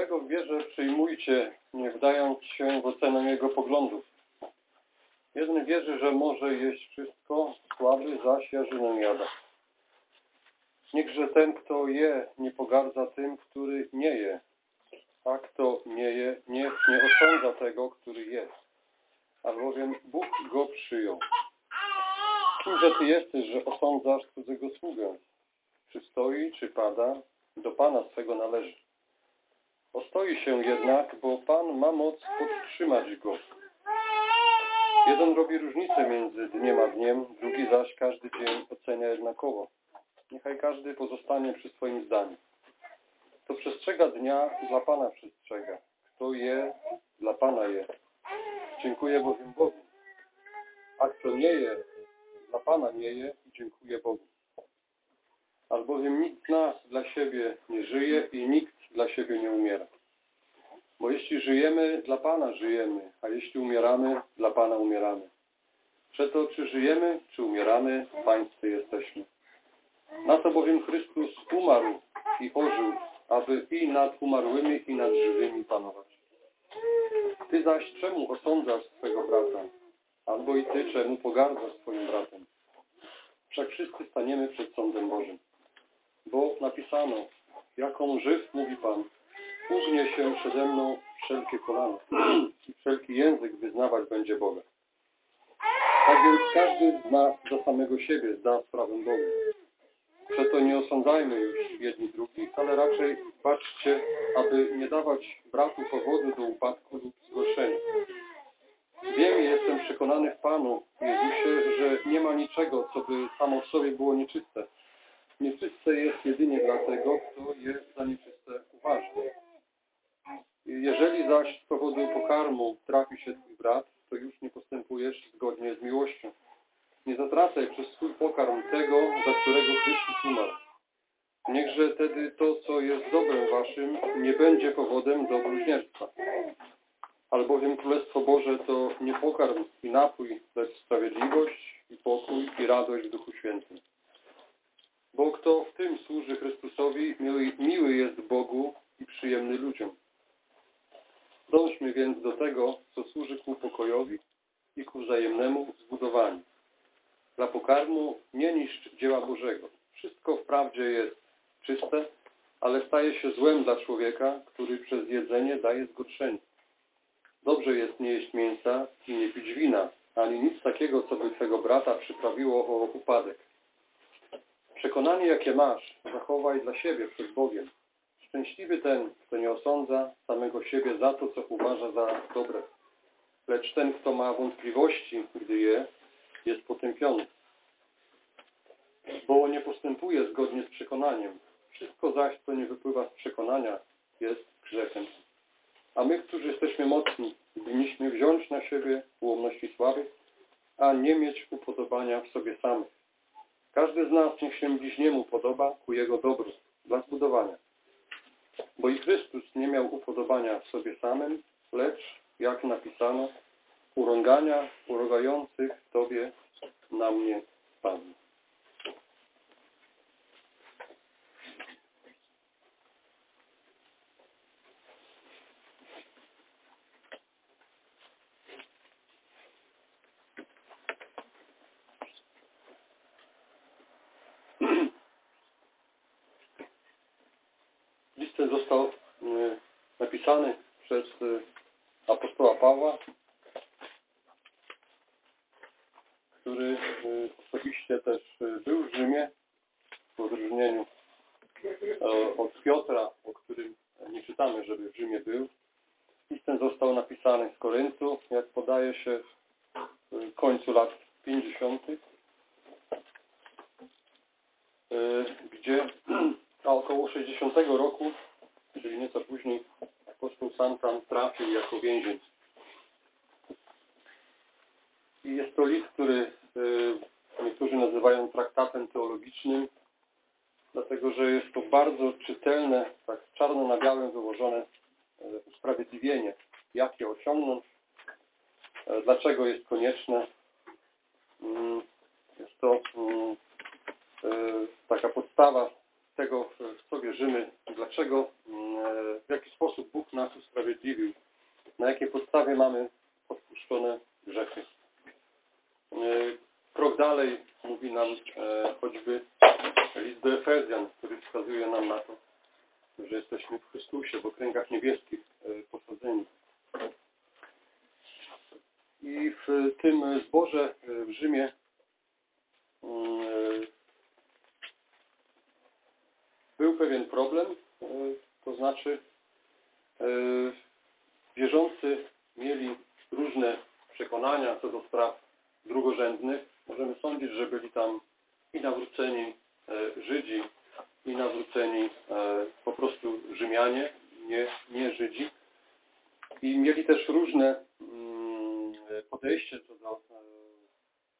Słabego w wierze przyjmujcie, nie wdając się w ocenę jego poglądów. Jeden wierzy, że może jeść wszystko, słaby zaś jarzynę jada. Niechże ten, kto je, nie pogardza tym, który nie je. A kto nie je, niech nie osądza tego, który je. Albowiem Bóg go przyjął. Kimże ty jesteś, że osądzasz cudzego sługę? Czy stoi, czy pada? Do Pana swego należy. Ostoi się jednak, bo Pan ma moc podtrzymać go. Jeden robi różnicę między dniem a dniem, drugi zaś każdy dzień ocenia jednakowo. Niechaj każdy pozostanie przy swoim zdaniu. Kto przestrzega dnia, dla Pana przestrzega. Kto je, dla Pana je. Dziękuję bowiem Bogu. A kto nie je, dla Pana nie je i dziękuję Bogu. Albowiem nikt z nas dla siebie nie żyje i nikt dla siebie nie umiera. Bo jeśli żyjemy, dla Pana żyjemy, a jeśli umieramy, dla Pana umieramy. Przeto czy żyjemy, czy umieramy, Pańscy jesteśmy. Na to bowiem Chrystus umarł i ożył, aby i nad umarłymi, i nad żywymi panować. Ty zaś czemu osądzasz swego brata? Albo i ty czemu pogardzasz swoim bratem? Wszak wszyscy staniemy przed sądem Bożym. Bo napisano, jaką żyw, mówi Pan, ugnie się przede mną wszelkie kolano i wszelki język wyznawać będzie Boga. Tak więc każdy z nas do samego siebie zda sprawę Bogu. Przeto nie osądzajmy już jedni drugich, ale raczej baczcie, aby nie dawać bratu powodu do upadku lub zgorszenia. Wiem i jestem przekonany w Panu Jezusie, że nie ma niczego, co by samo w sobie było nieczyste. Nieczyste jest jedynie dlatego, kto je za nieczyste uważa. Jeżeli zaś z powodu pokarmu trafi się Twój brat, to już nie postępujesz zgodnie z miłością. Nie zatracaj przez swój pokarm tego, za którego Chrystus umarł. Niechże wtedy to, co jest dobrem waszym, nie będzie powodem do bluźnierstwa. Albowiem Królestwo Boże to nie pokarm i napój, lecz sprawiedliwość i pokój i radość w Duchu Świętym. Bo kto w tym służy Chrystusowi, miły, miły jest Bogu i przyjemny ludziom. Dążmy więc do tego, co służy ku pokojowi i ku wzajemnemu zbudowaniu. Dla pokarmu nie niszcz dzieła Bożego. Wszystko wprawdzie jest czyste, ale staje się złem dla człowieka, który przez jedzenie daje zgorszenie. Dobrze jest nie jeść mięsa i nie pić wina, ani nic takiego, co by Twego brata przyprawiło o upadek. Przekonanie, jakie masz, zachowaj dla siebie przed Bogiem. Szczęśliwy ten, kto nie osądza samego siebie za to, co uważa za dobre. Lecz ten, kto ma wątpliwości, gdy je, jest potępiony. Bo nie postępuje zgodnie z przekonaniem. Wszystko zaś, co nie wypływa z przekonania, jest grzechem. A my, którzy jesteśmy mocni, winniśmy wziąć na siebie ułomności słabych, a nie mieć upodobania w sobie samych. Każdy z nas niech się bliźniemu podoba ku jego dobru, dla zbudowania. Bo i Chrystus nie miał upodobania w sobie samym, lecz, jak napisano, urągania urągających Tobie na mnie Panu. List ten został y, napisany przez y, apostoła Pawła, który y, osobiście też był w Rzymie, w odróżnieniu od Piotra, o którym nie czytamy, żeby w Rzymie był. List ten został napisany z Koryntu, jak podaje się w końcu lat 50., gdzie a około 60 roku, czyli nieco później, apostoł sam tam trafił jako więzień. I jest to list, który y, niektórzy nazywają traktatem teologicznym, dlatego że jest to bardzo czytelne, tak czarno na białym wyłożone y, usprawiedliwienie, jak je osiągnąć, y, dlaczego jest konieczne mm, jest to mm, e, taka podstawa tego, w co wierzymy, dlaczego, mm, e, w jaki sposób Bóg nas usprawiedliwił, na jakiej podstawie mamy odpuszczone grzechy. E, Krok dalej mówi nam e, choćby list do Efezjan, który wskazuje nam na to, że jesteśmy w Chrystusie, w okręgach niebieskich posadzeni. I w tym zborze w Rzymie mm, był pewien problem, e, to znaczy e, wierzący mieli różne przekonania co do spraw drugorzędnych. Możemy sądzić, że byli tam i nawróceni e, Żydzi, i nawróceni e, po prostu Rzymianie, nie, nie Żydzi. I mieli też różne mm, podejście co do e,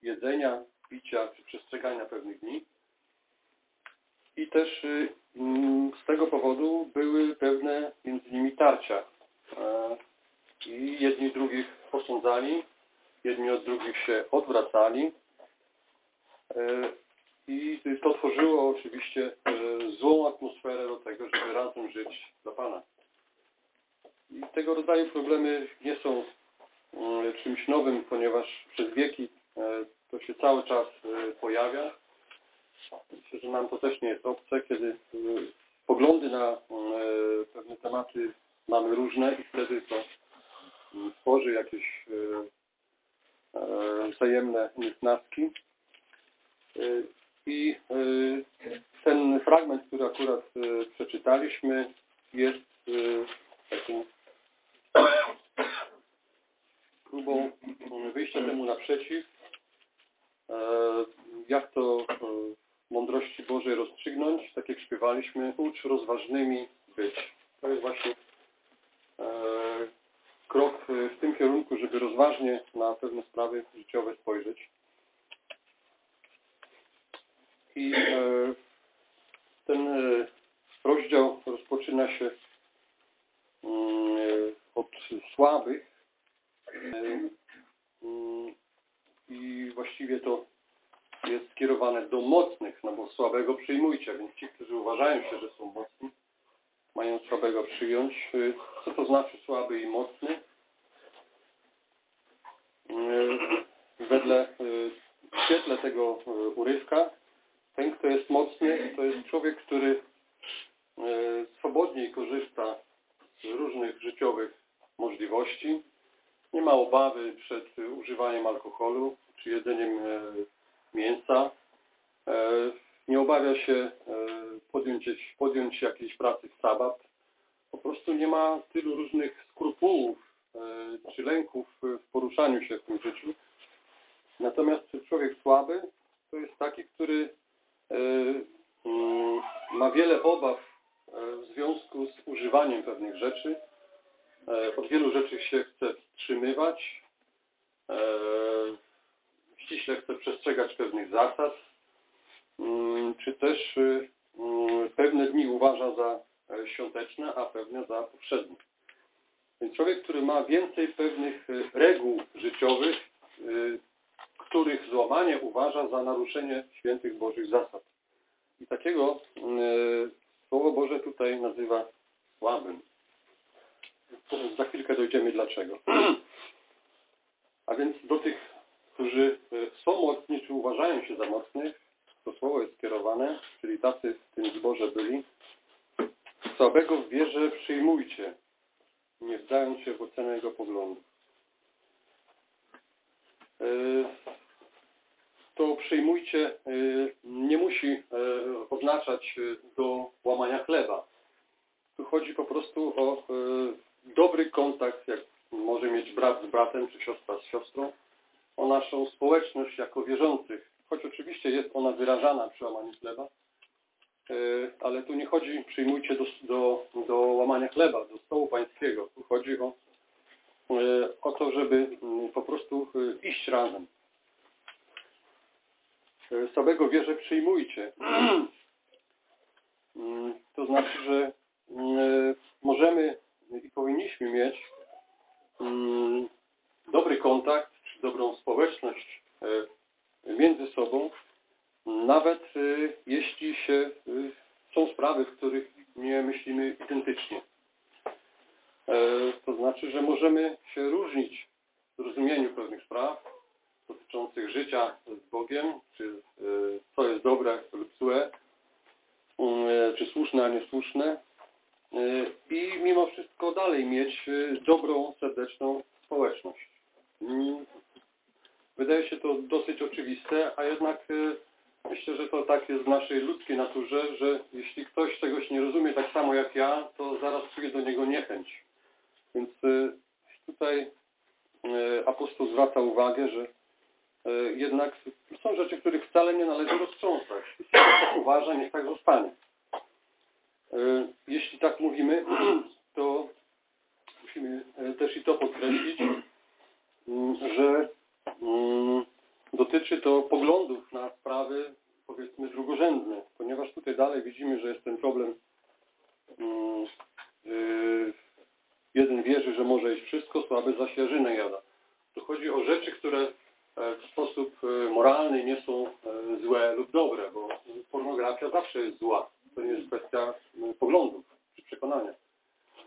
jedzenia, picia czy przestrzegania pewnych dni. I też y, mm, z tego powodu były pewne między nimi tarcia. E, I jedni drugich posądzali, jedni od drugich się odwracali. E, I to tworzyło oczywiście e, złą atmosferę do tego, żeby razem żyć dla Pana. I tego rodzaju problemy nie są mm, czymś nowym, ponieważ przez wieki to się cały czas pojawia. Myślę, że nam to też nie jest obce, kiedy e, poglądy na e, pewne tematy mamy różne i wtedy to mm, tworzy jakieś wzajemne niesnaski. I ten fragment, który akurat przeczytaliśmy, jest taką próbą wyjścia temu naprzeciw, jak to mądrości Bożej rozstrzygnąć, tak jak śpiewaliśmy, ucz rozważnymi być. To jest właśnie e, krok w tym kierunku, żeby rozważnie na pewne sprawy życiowe spojrzeć. I e, ten e, rozdział rozpoczyna się mm, e, od słabych mm, i właściwie to jest skierowane do mocnych, no bo słabego przyjmujcie, więc ci, którzy uważają się, że są mocni, mają słabego przyjąć. Co to znaczy słaby i mocny? Wedle w świetle tego urywka ten, kto jest mocny, to jest człowiek, który swobodniej korzysta z różnych życiowych możliwości, nie ma obawy przed używaniem alkoholu czy jedzeniem mięsa, nie obawia się podjąć, podjąć jakiejś pracy w sabat, po prostu nie ma tylu różnych skrupułów czy lęków w poruszaniu się w tym życiu. Natomiast człowiek słaby to jest taki, który mm, ma wiele obaw w związku z używaniem pewnych rzeczy. Od wielu rzeczy się chce wstrzymywać. Ściśle chce przestrzegać pewnych zasad. Mm, czy też mm, pewne dni uważa za świąteczne, a pewne za powszednie. Więc człowiek, który ma więcej pewnych reguł życiowych, których złamanie uważa za naruszenie świętych Bożych zasad. I takiego Słowo Boże tutaj nazywa słabym. Za chwilkę dojdziemy dlaczego. A więc do tych, którzy są mocni, czy uważają się za mocnych, to słowo jest skierowane, czyli tacy w tym zborze byli. Słabego w wierze przyjmujcie, nie wdając się w ocenę jego poglądów. To przyjmujcie nie musi oznaczać do łamania chleba. Tu chodzi po prostu o dobry kontakt, jak może mieć brat z bratem, czy siostra z siostrą, o naszą społeczność jako wierzących. Choć oczywiście jest ona wyrażana przy łamaniu chleba, ale tu nie chodzi, przyjmujcie do, do, do łamania chleba, do stołu pańskiego. Tu chodzi o, o to, żeby po prostu iść razem. Słabego wierze przyjmujcie. To znaczy, że możemy i powinniśmy mieć dobry kontakt, dobrą społeczność między sobą, nawet y, jeśli się y, są sprawy, w których nie myślimy identycznie. E, to znaczy, że możemy się różnić w rozumieniu pewnych spraw dotyczących życia z Bogiem, czy co jest dobre lub złe, y, czy słuszne, a niesłuszne. I mimo wszystko dalej mieć dobrą, serdeczną społeczność. Wydaje się to dosyć oczywiste, a jednak y, myślę, że to tak jest w naszej ludzkiej naturze, że jeśli ktoś czegoś nie rozumie tak samo jak ja, to zaraz czuje do niego niechęć. Więc y, tutaj y, apostoł zwraca uwagę, że jednak są rzeczy, których wcale nie należy roztrząsać. Jeśli tak uważa, niech tak zostanie. Jeśli tak mówimy, to musimy też i to podkreślić, że dotyczy to poglądów na sprawy, powiedzmy, drugorzędne, ponieważ tutaj dalej widzimy, że jest ten problem. mm, y, Jeden wierzy, że może jeść wszystko, słaby zaś jarzynę jada. Tu chodzi o rzeczy, które e, w sposób e, moralny nie są e, złe lub dobre, bo pornografia zawsze jest zła. To nie jest kwestia m, poglądów czy przekonania.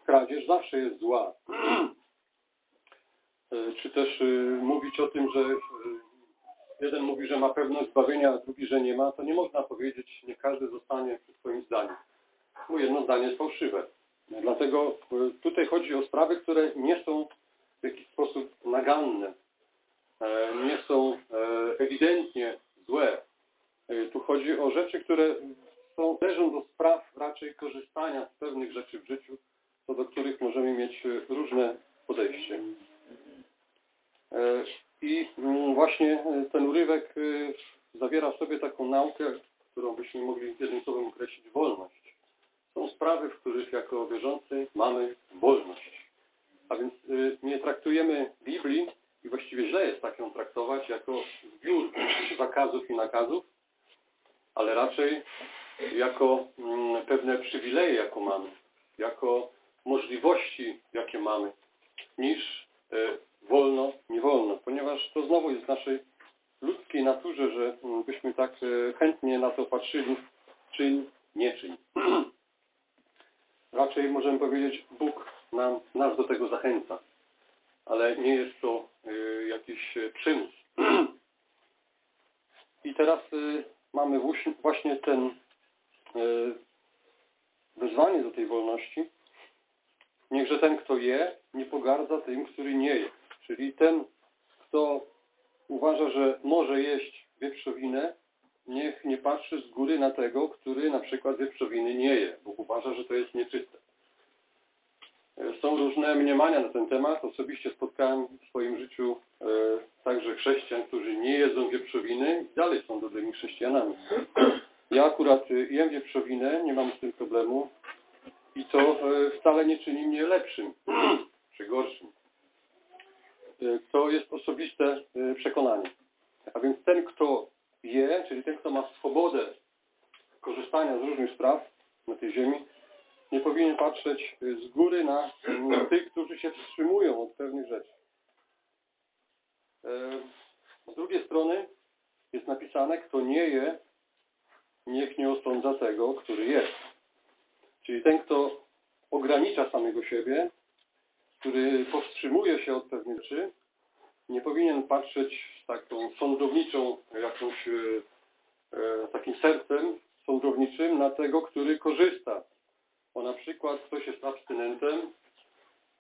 Kradzież zawsze jest zła. E, Czy też e, mówić o tym, że e, jeden mówi, że ma pewność zbawienia, a drugi, że nie ma, to nie można powiedzieć, nie każdy zostanie przy swoim zdaniu. Bo jedno zdanie jest fałszywe. Dlatego tutaj chodzi o sprawy, które nie są w jakiś sposób naganne, nie są ewidentnie złe. Tu chodzi o rzeczy, które są, leżą do spraw raczej korzystania z pewnych rzeczy w życiu, co do których możemy mieć różne podejście. E, I mm, właśnie e, ten urywek e, zawiera w sobie taką naukę, którą byśmy mogli jednym słowem określić wolność. Są sprawy, w których jako wierzący mamy wolność. A więc y, nie traktujemy Biblii, i właściwie źle jest tak ją traktować, jako zbiór zakazów i nakazów, ale raczej jako mm, pewne przywileje, jakie mamy, jako możliwości, jakie mamy, niż y, wolno, nie wolno, ponieważ to znowu jest w naszej ludzkiej naturze, że mm, byśmy tak y, chętnie na to patrzyli, czyń, nie czyń. Raczej możemy powiedzieć, Bóg nam, nas do tego zachęca, ale nie jest to y, jakiś y, przymus. I teraz mamy właśnie ten wezwanie do tej wolności. Niechże ten, kto je, nie pogardza tym, który nie je. Czyli ten, uważa, że może jeść wieprzowinę, niech nie patrzy z góry na tego, który na przykład wieprzowiny nie je, bo uważa, że to jest nieczyste. E, Są różne mniemania na ten temat. Osobiście spotkałem w swoim życiu e, także chrześcijan, którzy nie jedzą wieprzowiny i dalej są dobrymi chrześcijanami. Ja akurat e, jem wieprzowinę, nie mam z tym problemu i to wcale nie czyni mnie lepszym czy gorszym. E, To jest osobiste e, przekonanie. A więc ten, kto je, czyli ten, kto ma swobodę korzystania z różnych spraw na tej ziemi, nie powinien patrzeć z góry na tych, którzy się wstrzymują od pewnych rzeczy. E, Z drugiej strony jest napisane, kto nie je, niech nie osądza tego, który jest. Czyli ten, kto ogranicza samego siebie, który powstrzymuje się od pewnych rzeczy, nie powinien patrzeć z taką sądowniczą, jakąś, e, e, takim sercem sądowniczym na tego, który korzysta. Bo na przykład ktoś jest abstynentem,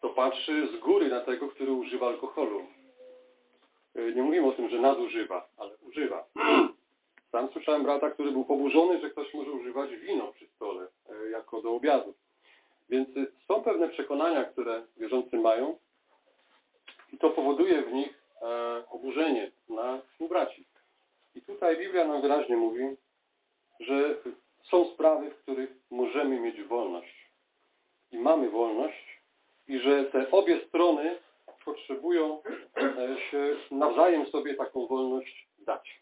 to patrzy z góry na tego, który używa alkoholu. E, Nie mówimy o tym, że nadużywa, ale używa. Sam słyszałem brata, który był poburzony, że ktoś może używać wino przy stole, jako do obiadu. Więc są pewne przekonania, które wierzący mają i to powoduje w nich e, oburzenie na współbraci. I tutaj Biblia nam wyraźnie mówi, że są sprawy, w których możemy mieć wolność. I mamy wolność i że te obie strony potrzebują e, się nawzajem sobie taką wolność dać.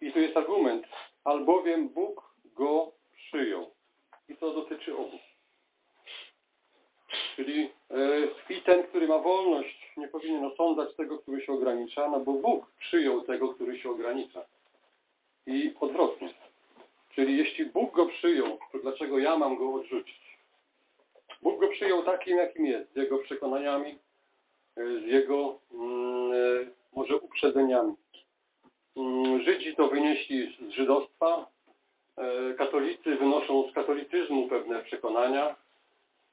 I tu jest argument, albowiem Bóg go przyjął. I to dotyczy obu. Czyli e, i ten, który ma wolność nie powinien osądzać tego, który się ogranicza, no bo Bóg przyjął tego, który się ogranicza. I odwrotnie. Czyli jeśli Bóg go przyjął, to dlaczego ja mam go odrzucić? Bóg go przyjął takim, jakim jest, z jego przekonaniami, z jego mm, e, może uprzedzeniami. Mm, Żydzi to wynieśli z żydostwa, e, katolicy wynoszą z katolicyzmu pewne przekonania.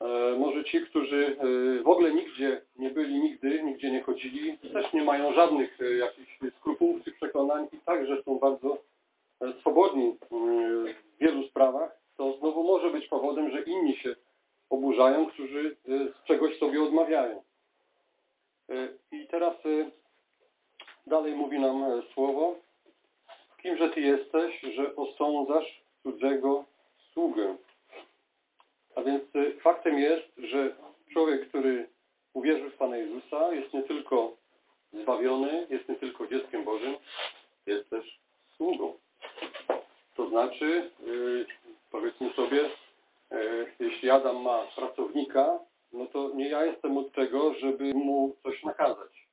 E, Może ci, którzy e, w ogóle nigdzie nie byli nigdy, nigdzie nie chodzili, też nie mają żadnych e, jakichś skrupułów czy przekonań i także są bardzo swobodni w wielu sprawach, to znowu może być powodem, że inni się oburzają, którzy z czegoś sobie odmawiają. I teraz dalej mówi nam słowo. Kimże Ty jesteś, że osądzasz cudzego sługę? A więc e, faktem jest, że człowiek, który uwierzył w Pana Jezusa, jest nie tylko zbawiony, jest nie tylko dzieckiem Bożym, jest też sługą. To znaczy, yy, powiedzmy sobie, yy, jeśli Adam ma pracownika, no to nie ja jestem od tego, żeby mu coś nakazać.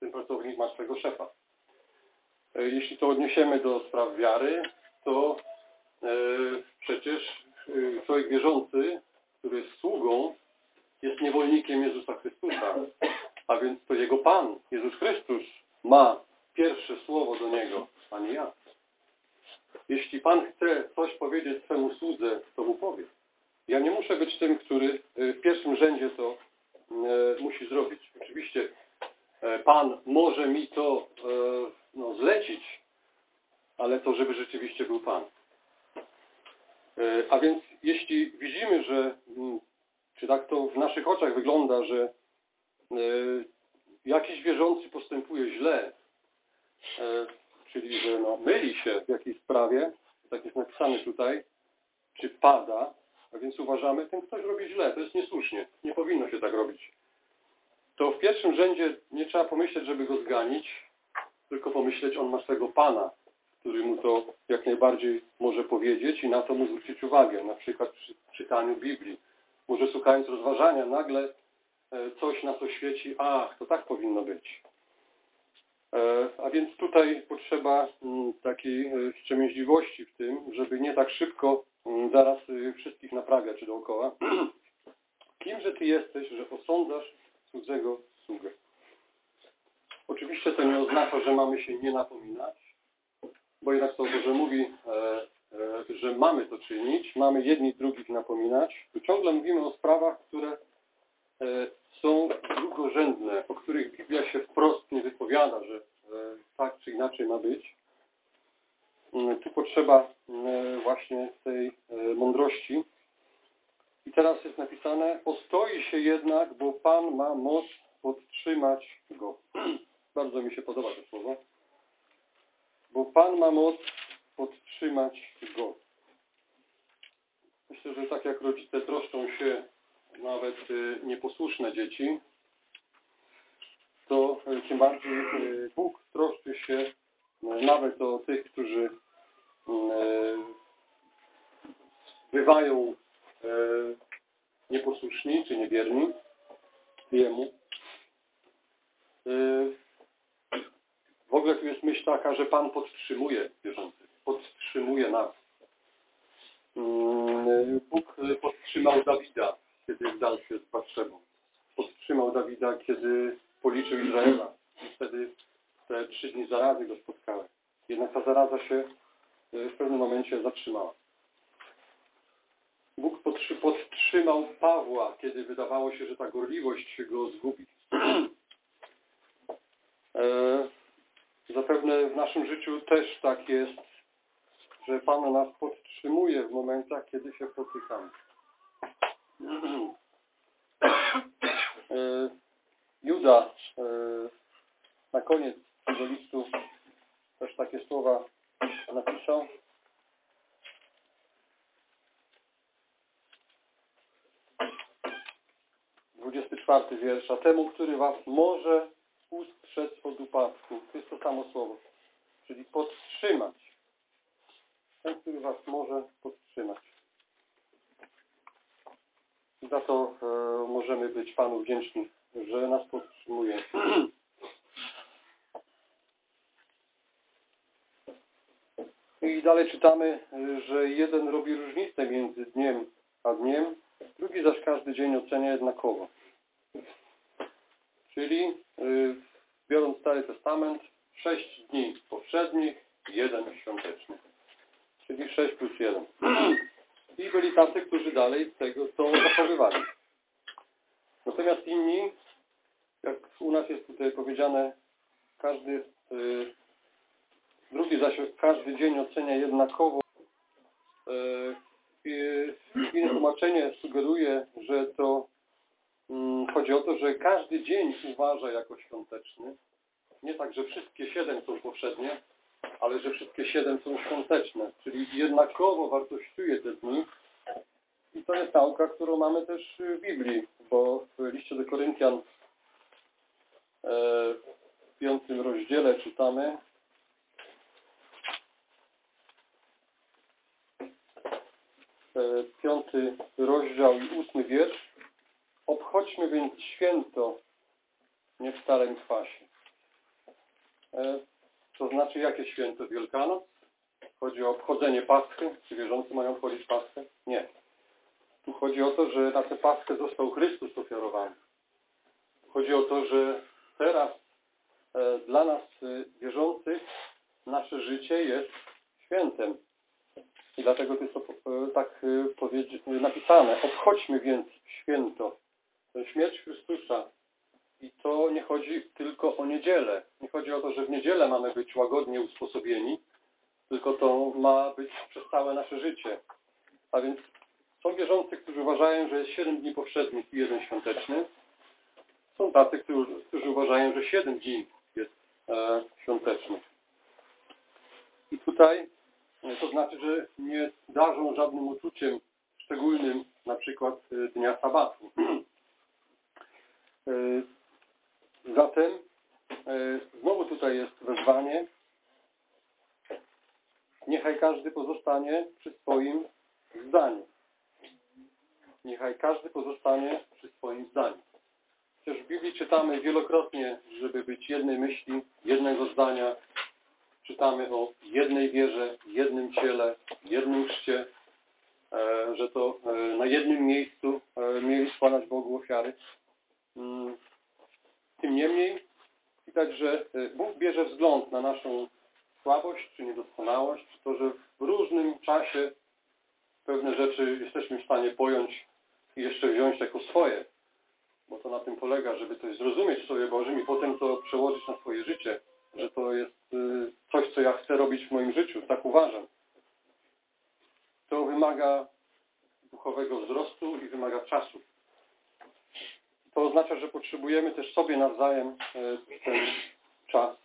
Ten pracownik ma swego szefa. Jeśli to odniesiemy do spraw wiary, to przecież człowiek wierzący, który jest sługą, jest niewolnikiem Jezusa Chrystusa. A więc to Jego Pan, Jezus Chrystus, ma pierwsze słowo do Niego, a nie ja. Jeśli Pan chce coś powiedzieć swemu słudze, to mu powie. Ja nie muszę być tym, który y, w pierwszym rzędzie to y, musi zrobić. Oczywiście Pan może mi to no, zlecić, ale to, żeby rzeczywiście był Pan. E, A więc jeśli widzimy, że mm, czy tak to w naszych oczach wygląda, że e, jakiś wierzący postępuje źle, e, czyli że no, myli się w jakiejś sprawie, tak jest napisane tutaj, czy pada, a więc uważamy, ten ktoś robi źle, to jest niesłusznie, nie powinno się tak robić. To w pierwszym rzędzie nie trzeba pomyśleć, żeby go zganić, tylko pomyśleć, on ma swego Pana, który mu to jak najbardziej może powiedzieć i na to mu zwrócić uwagę, na przykład przy czytaniu Biblii. Może słuchając rozważania, nagle e, coś na to świeci, ach, to tak powinno być. E, A więc tutaj potrzeba mm, takiej e, wstrzemięźliwości w tym, żeby nie tak szybko mm, zaraz e, wszystkich naprawiać dookoła. Kimże Ty jesteś, że osądzasz cudzego sługę? Oczywiście to nie oznacza, że mamy się nie napominać, bo jednak to Boże mówi, e, e, że mamy to czynić, mamy jedni drugich napominać. Tu ciągle mówimy o sprawach, które e, są drugorzędne, o których Biblia się wprost nie wypowiada, że tak czy inaczej ma być. Mm, Tu potrzeba e, właśnie tej mądrości. I teraz jest napisane, ostoi się jednak, bo Pan ma moc podtrzymać go. Bardzo mi się podoba to słowo. Bo Pan ma moc podtrzymać go. Myślę, że tak jak rodzice troszczą się nawet y, nieposłuszne dzieci, to y, tym bardziej y, Bóg troszczy się nawet o tych, którzy bywają nieposłuszni czy niewierni Jemu. W ogóle tu jest myśl taka, że Pan podtrzymuje wierzących, podtrzymuje nas. Mm, Bóg podtrzymał Dawida, kiedy wdał się z. Podtrzymał Dawida, kiedy policzył Izraela. I wtedy te trzy dni zarazy go spotkały. Jednak ta zaraza się y, w pewnym momencie zatrzymała. Bóg podtrzy- podtrzymał Pawła, kiedy wydawało się, że ta gorliwość go zgubi. E, Zapewne w naszym życiu też tak jest, że Pan nas podtrzymuje w momentach, kiedy się potykamy. E, Juda e, na koniec tego listu też takie słowa napisał. Dwudziesty czwarty wiersz. A temu, który was może ustrzec od upadku. Samo słowo. Czyli podtrzymać. Ten, który was może podtrzymać. Za to e, możemy być Panu wdzięczni że nas podtrzymuje. I dalej czytamy, że jeden robi różnicę między dniem a dniem, drugi zaś każdy dzień ocenia jednakowo. Czyli y, biorąc Stary Testament, sześć dni poprzednich, jeden świąteczny. Czyli sześć plus jeden. I byli tacy, którzy dalej tego to zachowywali. Natomiast inni, jak u nas jest tutaj powiedziane, każdy y, drugi zaś każdy dzień ocenia jednakowo. Y, inne tłumaczenie sugeruje, że to mm, chodzi o to, że każdy dzień uważa jako świąteczny. Nie tak, że wszystkie siedem są poprzednie, ale że wszystkie siedem są świąteczne, czyli jednakowo wartościuje te dni. I to jest nauka, którą mamy też w Biblii, bo w liście do Koryntian e, w piątym rozdziale czytamy e, piąty rozdział i ósmy wiersz. Obchodźmy więc święto nie w starym kwasie. To znaczy, jakie święto? Wielkanoc? Chodzi o obchodzenie Paschy? Czy wierzący mają obchodzić Paschę? Nie. Tu chodzi o to, że na tę Paschę został Chrystus ofiarowany. Chodzi o to, że teraz e, dla nas e, wierzących nasze życie jest świętem. I dlatego to jest to, e, tak e, napisane. Obchodźmy więc święto. Śmierć Chrystusa i to nie chodzi tylko o niedzielę. Nie chodzi o to, że w niedzielę mamy być łagodnie usposobieni, tylko to ma być przez całe nasze życie. A więc są wierzący, którzy uważają, że jest 7 dni powszednich i jeden świąteczny. Są tacy, którzy, którzy uważają, że 7 dni jest e, świątecznych. I tutaj e, to znaczy, że nie darzą żadnym uczuciem szczególnym, na przykład e, dnia sabatu. Zatem e, znowu tutaj jest wezwanie. Niechaj każdy pozostanie przy swoim zdaniu. Niechaj każdy pozostanie przy swoim zdaniu. Przecież w Biblii czytamy wielokrotnie, żeby być jednej myśli, jednego zdania. Czytamy o jednej wierze, jednym ciele, jednym chrzcie, e, że to e, na jednym miejscu mieli składać Bogu ofiary. Tym niemniej widać, że e, Bóg bierze wzgląd na naszą słabość czy niedoskonałość, to, że w różnym czasie pewne rzeczy jesteśmy w stanie pojąć i jeszcze wziąć jako swoje. Bo to na tym polega, żeby coś zrozumieć w Słowie Bożym i potem to przełożyć na swoje życie, że to jest e, coś, co ja chcę robić w moim życiu, tak uważam. To wymaga duchowego wzrostu i wymaga czasu to oznacza, że potrzebujemy też sobie nawzajem e, ten czas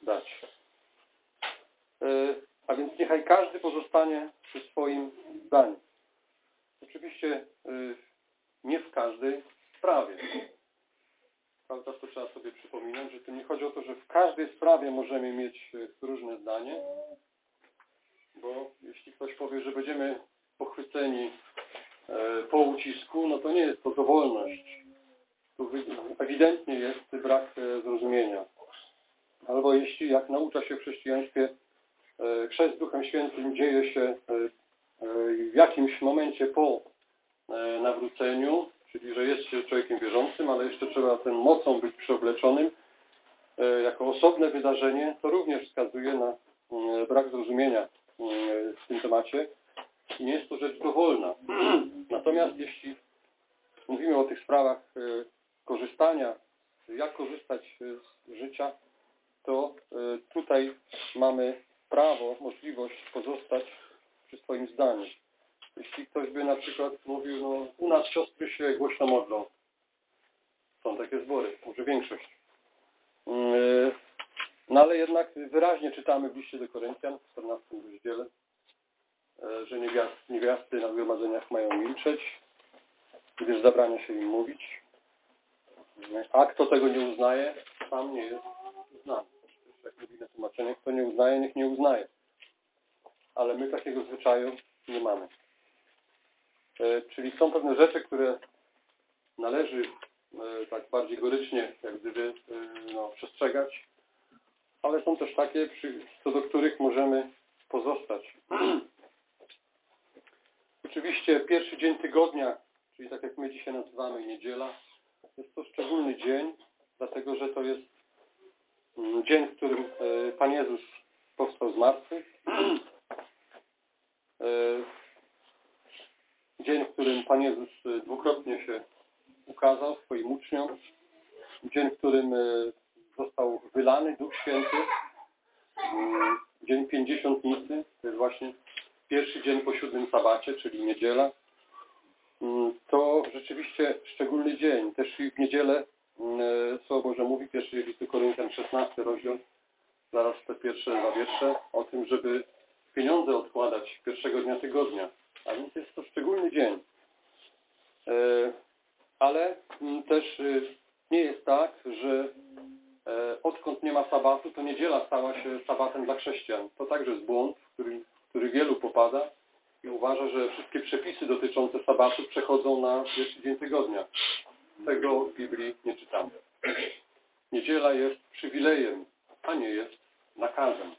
dać. E, a więc niechaj każdy pozostanie przy swoim zdaniu. Oczywiście e, nie w każdej sprawie. Prawda, to trzeba sobie przypominać, że to nie chodzi o to, że w każdej sprawie możemy mieć różne zdanie, bo jeśli ktoś powie, że będziemy pochwyceni po ucisku, no to nie jest to dowolność tu ewidentnie jest brak e, zrozumienia. Albo jeśli, jak naucza się w chrześcijaństwie, e, chrzest Duchem Świętym dzieje się e, w jakimś momencie po nawróceniu, czyli że jest się człowiekiem wierzącym, ale jeszcze trzeba ten mocą być przeobleczonym jako osobne wydarzenie, to również wskazuje na brak zrozumienia w tym temacie i nie jest to rzecz dowolna. Natomiast jeśli mówimy o tych sprawach korzystania, jak korzystać z życia, to e, tutaj mamy prawo, możliwość pozostać przy swoim zdaniu. Jeśli ktoś by na przykład mówił, no u nas siostry się głośno modlą. Są takie zbory, może większość. Mm, e, no ale jednak wyraźnie czytamy w liście do Koryntian w 14 rozdziale, e, że niewiasty na zgromadzeniach mają milczeć, gdyż zabrania się im mówić. A kto tego nie uznaje, sam nie jest znany. Jak mówi na tłumaczenie, kto nie uznaje, niech nie uznaje. Ale my takiego zwyczaju nie mamy. E, czyli są pewne rzeczy, które należy e, tak bardziej gorycznie, jak gdyby e, no, przestrzegać, ale są też takie, co do których możemy pozostać. Oczywiście pierwszy dzień tygodnia, czyli tak jak my dzisiaj nazywamy niedziela, jest to szczególny dzień, dlatego że to jest mm, dzień, w którym e, Pan Jezus powstał z martwych. E, dzień, w którym Pan Jezus e, dwukrotnie się ukazał swoim uczniom. Dzień, w którym został wylany Duch Święty. Mm, dzień Pięćdziesiątnicy, to jest właśnie pierwszy dzień po siódmym sabacie, czyli niedziela. Mm, to rzeczywiście szczególny dzień. Też w niedzielę mm, Słowo Boże mówi, pierwszy listy Koryntian 16 rozdział, zaraz te pierwsze dwa wiersze, o tym, żeby pieniądze odkładać pierwszego dnia tygodnia. A więc jest to szczególny dzień. E, ale mm, też y, nie jest tak, że e, odkąd nie ma sabatu, to niedziela stała się sabatem dla chrześcijan. To także jest błąd, który, który wielu popada i uważa, że wszystkie przepisy dotyczące sabatu przechodzą na pierwszy dzień tygodnia. Tego w Biblii nie czytamy. Niedziela jest przywilejem, a nie jest nakazem.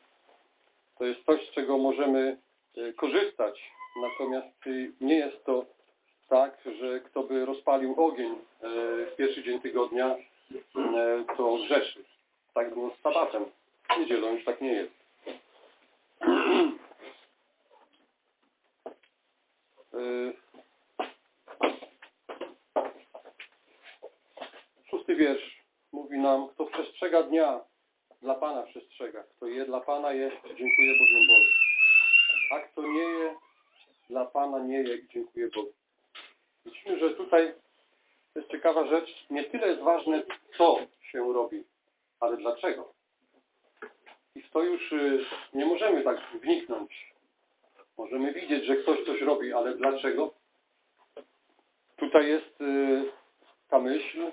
To jest coś, z czego możemy e, korzystać, natomiast y, nie jest to tak, że kto by rozpalił ogień e, w pierwszy dzień tygodnia, e, to grzeszy. Tak było z sabatem. Niedzielą już tak nie jest. Y, szósty wiersz mówi nam, kto przestrzega dnia, dla Pana przestrzega. Kto je dla Pana jest, dziękuję bowiem Bogu. A kto nie je, dla Pana nie je, dziękuję Bogu. Widzimy, że tutaj to jest ciekawa rzecz. Nie tyle jest ważne, co się robi, ale dlaczego. I w to już y, nie możemy tak wniknąć Możemy widzieć, że ktoś coś robi, ale dlaczego? Tutaj jest y, ta myśl,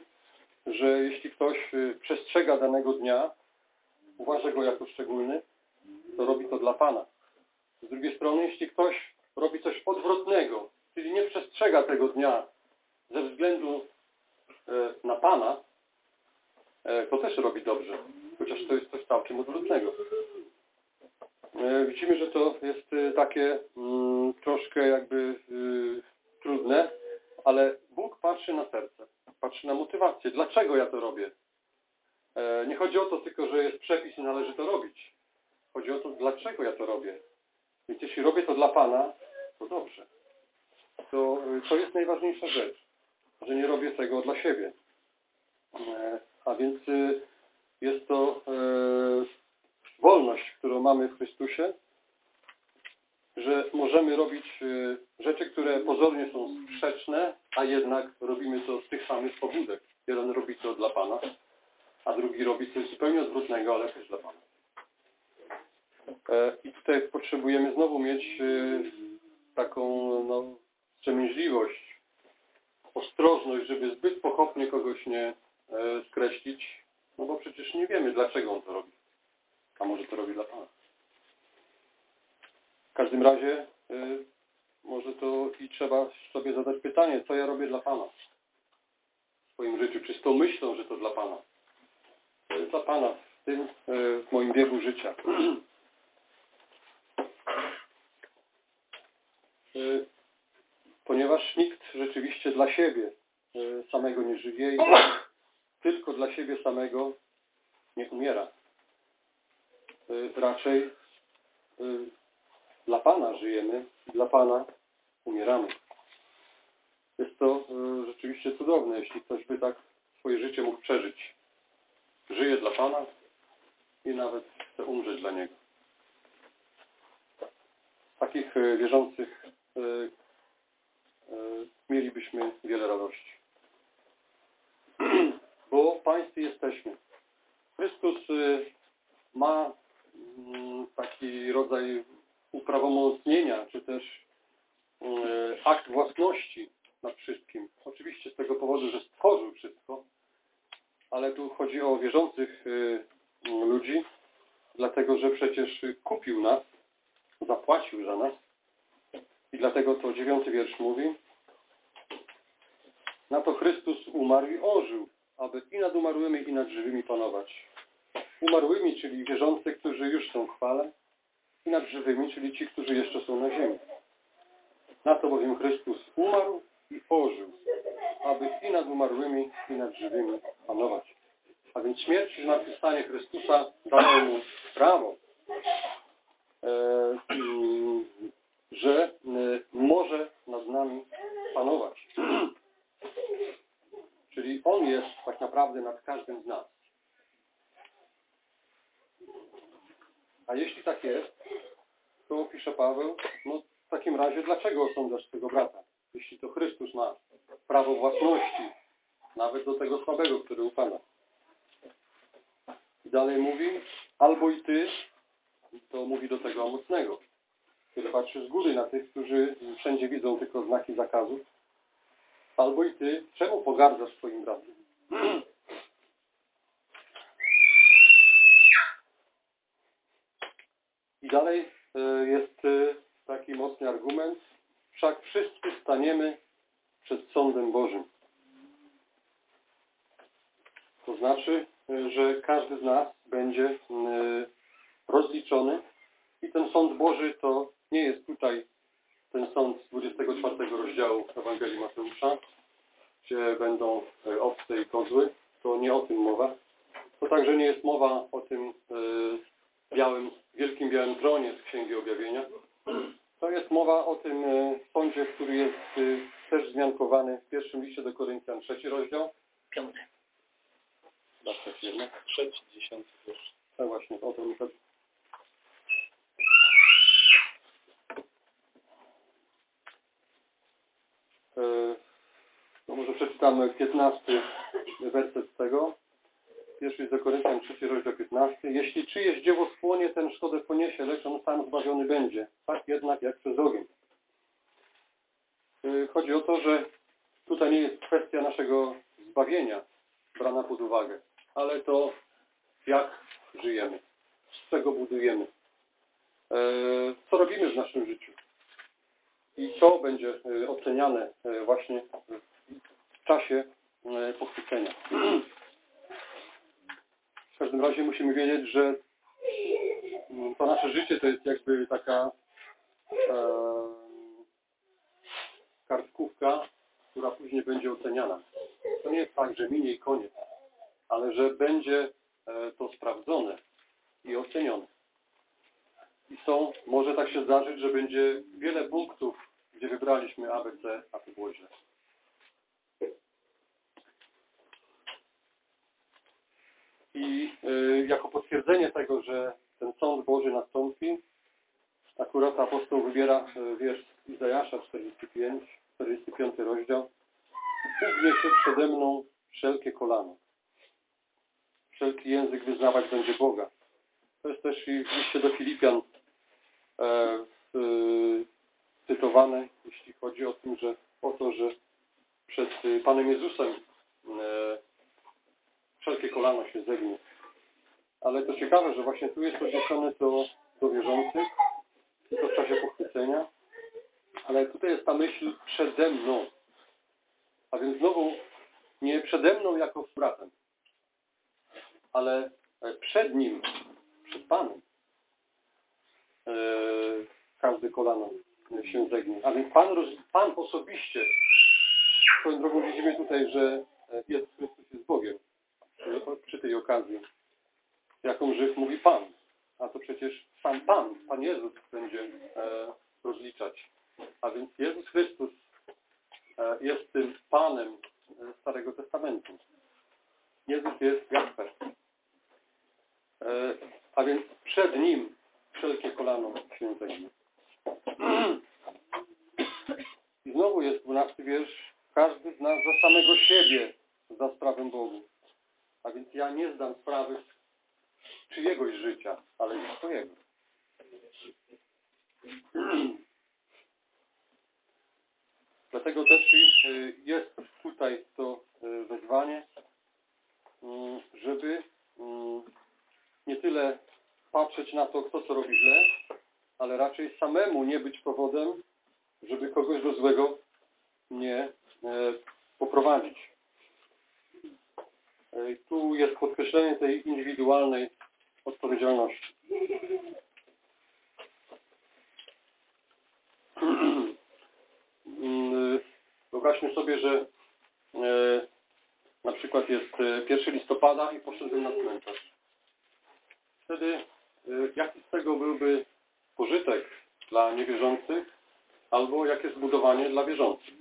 że jeśli ktoś y, przestrzega danego dnia, uważa go jako szczególny, to robi to dla Pana. Z drugiej strony, jeśli ktoś robi coś odwrotnego, czyli nie przestrzega tego dnia ze względu e, na Pana, to też robi dobrze, chociaż to jest coś całkiem odwrotnego. E, widzimy, że to jest e, takie mm, troszkę jakby y, trudne, ale Bóg patrzy na serce, patrzy na motywację. Dlaczego ja to robię? E, nie chodzi o to tylko, że jest przepis i należy to robić. Chodzi o to, dlaczego ja to robię. Więc jeśli robię to dla Pana, to dobrze. To, to jest najważniejsza rzecz, że nie robię tego dla siebie. A więc jest to wolność, którą mamy w Chrystusie, że możemy robić y, rzeczy, które pozornie są sprzeczne, a jednak robimy to z tych samych pobudek. Jeden robi to dla Pana, a drugi robi coś zupełnie odwrotnego, ale też dla Pana. E, I tutaj potrzebujemy znowu mieć y, taką no, ostrożność, żeby zbyt pochopnie kogoś nie e, skreślić, no bo przecież nie wiemy, dlaczego on to robi. A może to robi dla Pana. W każdym razie y, może to i trzeba sobie zadać pytanie, co ja robię dla Pana w swoim życiu, czy z tą myślą, że to dla Pana. To jest dla Pana w tym, y, w moim biegu życia. Y, ponieważ nikt rzeczywiście dla siebie y, samego nie żyje i tylko dla siebie samego nie umiera. Y, raczej y, dla Pana żyjemy, dla Pana umieramy. Jest to y, rzeczywiście cudowne, jeśli ktoś by tak swoje życie mógł przeżyć. Żyje dla Pana i nawet chce umrzeć dla Niego. Takich wierzących mielibyśmy wiele radości. Bo Państwie jesteśmy. Chrystus ma taki rodzaj uprawomocnienia, czy też e, akt własności nad wszystkim. Oczywiście z tego powodu, że stworzył wszystko, ale tu chodzi o wierzących e, ludzi, dlatego że przecież kupił nas, zapłacił za nas i dlatego to dziewiąty wiersz mówi Na to Chrystus umarł i ożył, aby i nad umarłymi, i nad żywymi panować. Umarłymi, czyli wierzący, którzy już są w chwale, i nad żywymi, czyli ci, którzy jeszcze są na ziemi. Na to bowiem Chrystus umarł i ożył, aby i nad umarłymi, i nad żywymi panować. A więc śmierć i zmartwychwstanie Chrystusa dało mu prawo, e, że e, może nad nami panować. Czyli On jest tak naprawdę nad każdym z nas. A jeśli tak jest, to pisze Paweł, no w takim razie dlaczego osądzasz tego brata? Jeśli to Chrystus ma prawo własności, nawet do tego słabego, który upada. I dalej mówi, albo i ty, to mówi do tego mocnego, który patrzy z góry na tych, którzy wszędzie widzą tylko znaki zakazów. Albo i ty, czemu pogardzasz swoim bratem? I dalej e, jest e, taki mocny argument, wszak wszyscy staniemy przed sądem Bożym. To znaczy, e, że każdy z nas będzie rozliczony i ten sąd Boży to nie jest tutaj ten sąd z 24 rozdziału Ewangelii Mateusza, gdzie będą owce i kozły. To nie o tym mowa. To także nie jest mowa o tym białym, wielkim białym tronie z Księgi Objawienia. To jest mowa o tym sądzie, który jest też zmiankowany w pierwszym liście do Koryntian, trzeci rozdział. Piąty. Trzeci jednak. Trzeci, dziesiąty wiersz. Tak właśnie, o to mi chodzi. No może przeczytamy 15 werset z tego. Pierwszy jest do Koryntian, trzeci rozdział 15. Jeśli czyjeś dzieło spłonie, ten szkodę poniesie, lecz on sam zbawiony będzie. Tak jednak jak przez ogień. Chodzi o to, że tutaj nie jest kwestia naszego zbawienia brana pod uwagę, ale to jak żyjemy, z czego budujemy, co robimy w naszym życiu. I to będzie oceniane właśnie w czasie pochwycenia. W każdym razie musimy wiedzieć, że to nasze życie to jest jakby taka e, kartkówka, która później będzie oceniana. To nie jest tak, że minie i koniec, ale że będzie e, to sprawdzone i ocenione. I są, może tak się zdarzyć, że będzie wiele punktów, gdzie wybraliśmy ABC, a to było źle. I y, jako potwierdzenie tego, że ten sąd Boży nastąpi, akurat apostoł wybiera y, wiersz Izajasza 45, 45 rozdział. Ugnie się przede mną wszelkie kolano. Wszelki język wyznawać będzie Boga. To jest też i w liście do Filipian e, y, cytowane, jeśli chodzi o tym, że o to, że przed Panem Jezusem wszelkie kolano się zegnie. Ale to ciekawe, że właśnie tu jest odniesione do, do wierzących, tylko w czasie pochwycenia, ale tutaj jest ta myśl przede mną. A więc znowu nie przede mną jako z bratem, ale przed nim, przed Panem. E, każdy kolano się zegnie. A więc Pan, Pan osobiście, swoją drogą widzimy tutaj, że Jezus Chrystus jest Bogiem przy tej okazji, jaką Żyd mówi Pan. A to przecież sam Pan, Pan Jezus będzie e, rozliczać. A więc Jezus Chrystus e, jest tym Panem Starego Testamentu. Jezus jest Jasper. E, a więc przed Nim wszelkie kolano się zegnie. I znowu jest dwunasty wiersz. Każdy z nas za samego siebie za sprawę Bogu. A więc ja nie zdam sprawy czyjegoś życia, ale i swojego. Dlatego też jest tutaj to wezwanie, żeby nie tyle patrzeć na to, kto co robi źle, ale raczej samemu nie być powodem, żeby kogoś do złego nie poprowadzić. E, Tu jest podkreślenie tej indywidualnej odpowiedzialności. Wyobraźmy sobie, że e, na przykład jest e, 1 listopada i poszedłem na cmentarz. Wtedy e, jaki z tego byłby pożytek dla niewierzących albo jakie zbudowanie dla wierzących?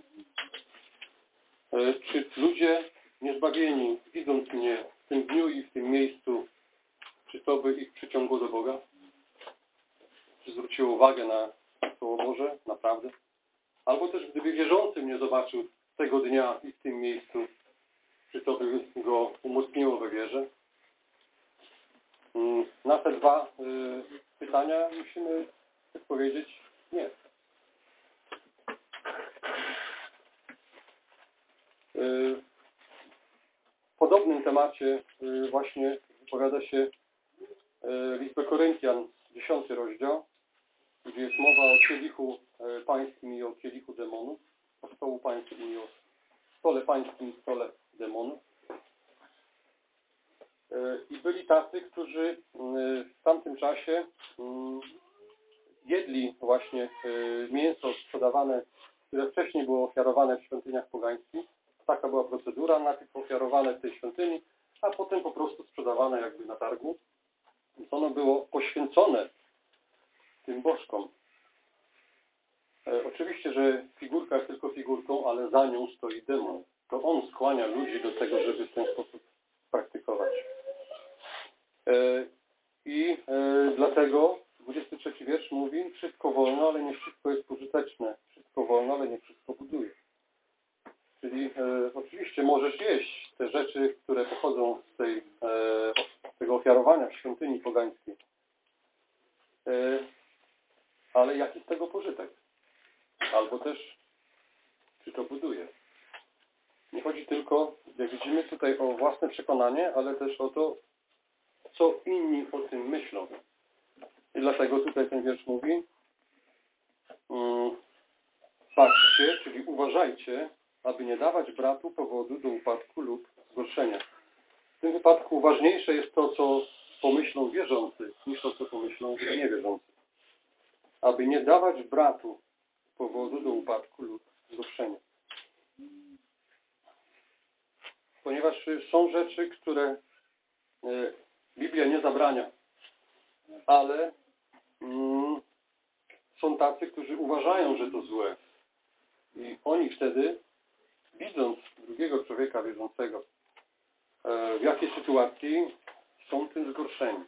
E, Czy ludzie niezbawieni, widząc mnie w tym dniu i w tym miejscu, czy to by ich przyciągło do Boga? Czy zwróciło uwagę na Słowo Boże? Naprawdę? Albo też gdyby wierzący mnie zobaczył tego dnia i w tym miejscu, czy to by go umocniło we wierze? Mm, Na te dwa y, pytania musimy odpowiedzieć nie. Y, podobnym temacie y, właśnie wypowiada się y, list do Koryntian, 10 rozdział, gdzie jest mowa o kielichu e, pańskim i o kielichu demonów, o stołu pańskim i o stole pańskim i stole demonów. I byli tacy, którzy y, w tamtym czasie jedli właśnie y, mięso sprzedawane, które wcześniej było ofiarowane w świątyniach pogańskich. Taka była procedura, najpierw ofiarowane tej świątyni, a potem po prostu sprzedawane jakby na targu. Więc ono było poświęcone tym bożkom. E, oczywiście, że figurka jest tylko figurką, ale za nią stoi demon. To on skłania ludzi do tego, żeby w ten sposób praktykować. E, I e, dlatego 23 wiersz mówi, wszystko wolno, ale nie wszystko jest pożyteczne. Wszystko wolno, ale nie wszystko oczywiście możesz jeść te rzeczy, które pochodzą z, tej, e, tego ofiarowania w świątyni pogańskiej. E, ale jaki z tego pożytek? Albo też, czy to buduje? Nie chodzi tylko, jak widzimy tutaj o własne przekonanie, ale też o to, co inni o tym myślą. I dlatego tutaj ten wiersz mówi mm, patrzcie, czyli uważajcie, nie dawać bratu powodu do upadku lub zgorszenia. W tym wypadku ważniejsze jest to, co pomyślą wierzący, niż to, co pomyślą niewierzący. Aby nie dawać bratu powodu do upadku lub zgorszenia. Ponieważ są rzeczy, które y, Biblia nie zabrania, ale mm, są tacy, którzy uważają, że to złe. I oni wtedy, widząc drugiego człowieka wierzącego, e, w jakiej sytuacji są tym zgorszeni.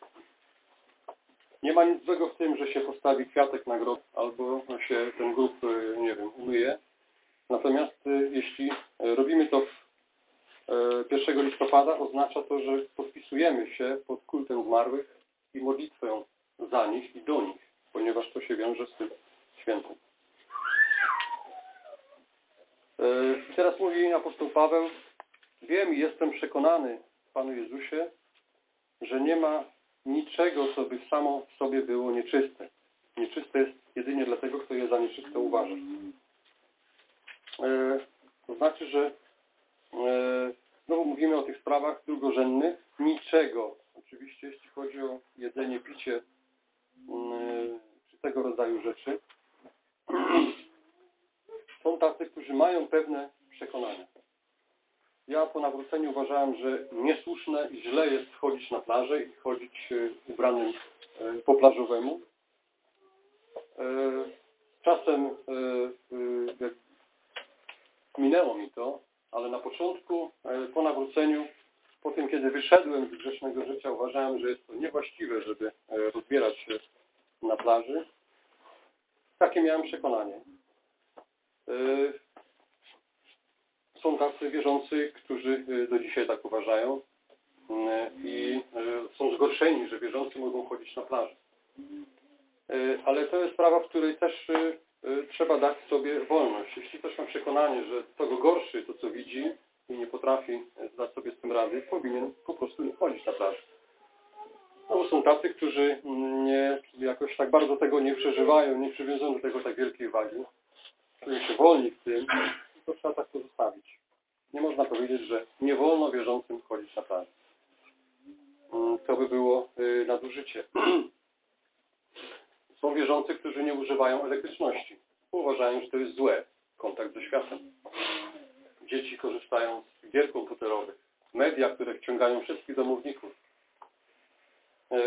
Nie ma nic złego w postawi kwiatek na albo się ten grób, e, nie wiem, umyje. Natomiast e, jeśli e, robimy to w e, 1 listopada, oznacza to, że podpisujemy się pod kultem zmarłych i modlitwę za nich i do nich, ponieważ to się wiąże z tym świętem. I teraz mówi apostoł Paweł, wiem i jestem przekonany Panu Jezusie, że nie ma niczego, co by samo w sobie było nieczyste. Dlatego, kto je za nieczyste uważa. E, To znaczy, że e, znowu mówimy o tych sprawach drugorzędnych. Niczego, oczywiście, jeśli chodzi o jedzenie, picie, mm, czy tego rodzaju rzeczy. Są tacy, którzy mają pewne przekonania. Ja po nawróceniu uważałem, że niesłuszne i źle jest chodzić na plażę i chodzić e, ubranym e, po plażowemu. Czasem e, jak minęło mi to, ale na początku, e, po nawróceniu, po tym, kiedy wyszedłem z grzesznego życia, uważałem, że jest to niewłaściwe, żeby e, rozbierać się na plaży. Takie miałem przekonanie. E, Są tacy wierzący, którzy do dzisiaj tak uważają i są zgorszeni, że wierzący mogą chodzić na plaży. E, Ale to jest sprawa, w której też e, e, trzeba dać sobie wolność. Jeśli ktoś ma przekonanie, że to go gorszy, to co widzi i nie potrafi zdać sobie z tym rady, powinien po prostu nie chodzić na plażę. No są tacy, którzy mm, nie, jakoś tak bardzo tego nie przeżywają, nie przywiązują do tego tak wielkiej wagi, czują się wolni w tym, to trzeba tak to zostawić. Nie można powiedzieć, że nie wolno wierzącym chodzić na plaży. Mm, To by było nadużycie. Są wierzący, którzy nie używają elektryczności. Uważają, że to jest złe. Kontakt ze światem. Dzieci korzystają z gier komputerowych. Media, które wciągają wszystkich domowników. E,